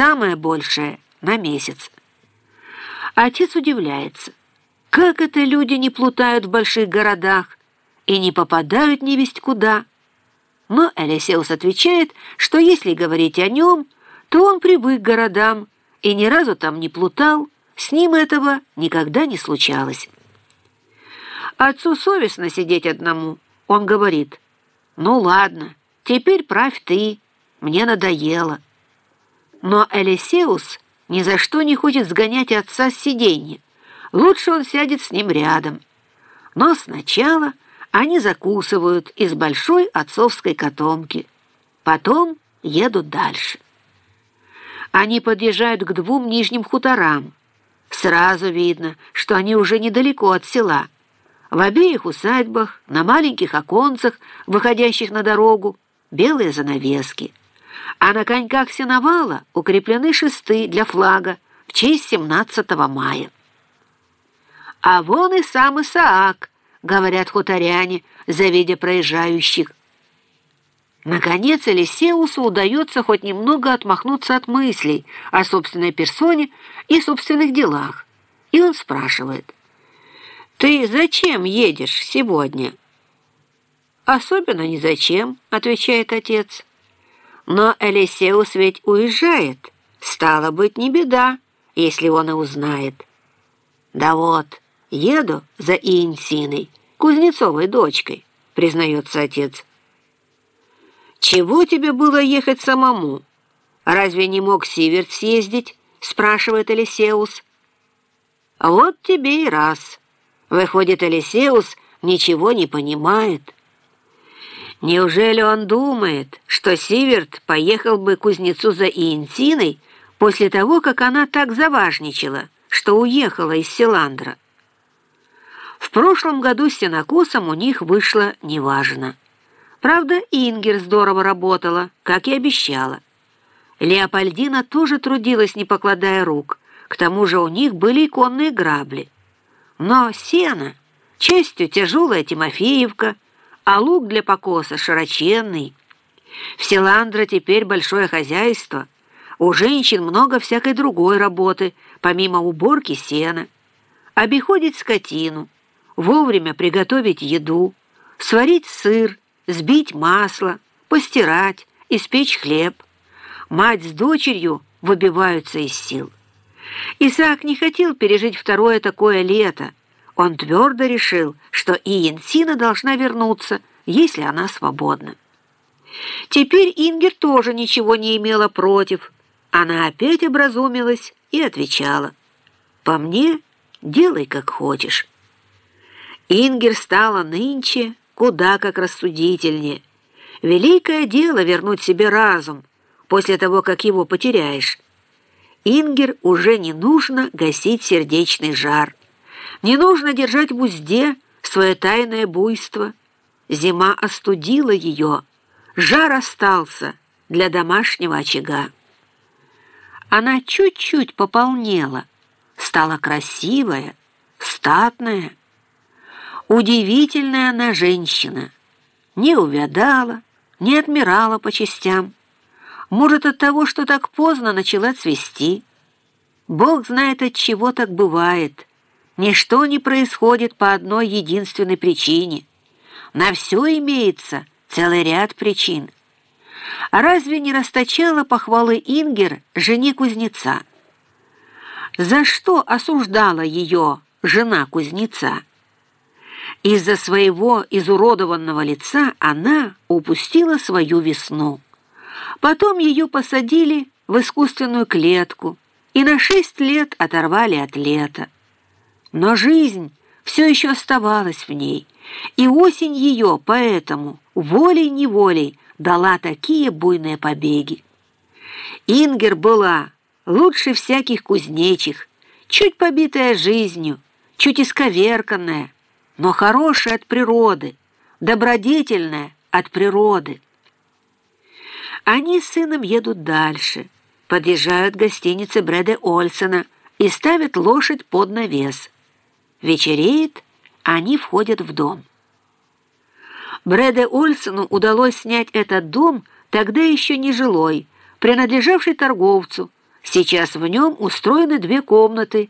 самое большее — на месяц. Отец удивляется, как это люди не плутают в больших городах и не попадают невесть куда. Но Элисеус отвечает, что если говорить о нем, то он привык к городам и ни разу там не плутал, с ним этого никогда не случалось. Отцу совестно сидеть одному. Он говорит, «Ну ладно, теперь правь ты, мне надоело». Но Элисеус ни за что не хочет сгонять отца с сиденья. Лучше он сядет с ним рядом. Но сначала они закусывают из большой отцовской котомки. Потом едут дальше. Они подъезжают к двум нижним хуторам. Сразу видно, что они уже недалеко от села. В обеих усадьбах, на маленьких оконцах, выходящих на дорогу, белые занавески. А на коньках сеновала укреплены шесты для флага в честь 17 мая. «А вон и сам Исаак», — говорят хуторяне, завидя проезжающих. Наконец Элисеусу удается хоть немного отмахнуться от мыслей о собственной персоне и собственных делах. И он спрашивает, «Ты зачем едешь сегодня?» «Особенно ни зачем», — отвечает отец. «Но Элисеус ведь уезжает. Стало быть, не беда, если он и узнает». «Да вот, еду за Иенсиной, Кузнецовой дочкой», — признается отец. «Чего тебе было ехать самому? Разве не мог Сиверт съездить?» — спрашивает Элисеус. «Вот тебе и раз. Выходит, Элисеус ничего не понимает». Неужели он думает, что Сиверт поехал бы к кузнецу за Иентиной после того, как она так заважничала, что уехала из Селандра? В прошлом году с сенокосом у них вышло неважно. Правда, Ингер здорово работала, как и обещала. Леопольдина тоже трудилась, не покладая рук. К тому же у них были иконные грабли. Но сено, честью тяжелая Тимофеевка, а лук для покоса широченный. В Селандро теперь большое хозяйство. У женщин много всякой другой работы, помимо уборки сена. Обиходить скотину, вовремя приготовить еду, сварить сыр, сбить масло, постирать, испечь хлеб. Мать с дочерью выбиваются из сил. Исаак не хотел пережить второе такое лето. Он твердо решил, что и Янсина должна вернуться, если она свободна. Теперь Ингер тоже ничего не имела против. Она опять образумилась и отвечала. «По мне, делай как хочешь». Ингер стала нынче куда как рассудительнее. Великое дело вернуть себе разум после того, как его потеряешь. Ингер уже не нужно гасить сердечный жар. Не нужно держать в узде свое тайное буйство. Зима остудила ее, жар остался для домашнего очага. Она чуть-чуть пополнела, стала красивая, статная, Удивительная она женщина. Не увядала, не отмирала по частям. Может, от того, что так поздно начала цвести. Бог знает, от чего так бывает. Ничто не происходит по одной единственной причине. На все имеется целый ряд причин. А разве не расточала похвалы Ингер жене кузнеца? За что осуждала ее жена кузнеца? Из-за своего изуродованного лица она упустила свою весну. Потом ее посадили в искусственную клетку и на шесть лет оторвали от лета. Но жизнь все еще оставалась в ней, и осень ее поэтому волей-неволей дала такие буйные побеги. Ингер была лучше всяких кузнечих, чуть побитая жизнью, чуть исковерканная, но хорошее от природы, добродетельное от природы. Они с сыном едут дальше, подъезжают к гостинице Брэда Ольсона и ставят лошадь под навес. Вечереет, они входят в дом. Брэде Ольсону удалось снять этот дом, тогда еще не жилой, принадлежавший торговцу, Сейчас в нем устроены две комнаты,